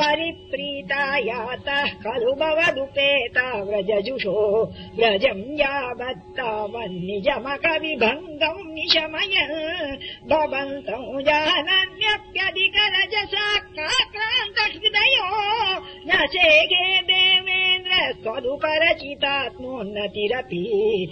परिप्रीता यातः खलु भवदुपेता व्रजजुषो। व्रजम् यावत्तावन्निजमकविभङ्गम् निशमय। भवन्तौ जानन्यप्यधिकरजसा काक्रान्तहृदयो न चेगे देवेन्द्र त्वदुपरचितात्मोन्नतिरपि।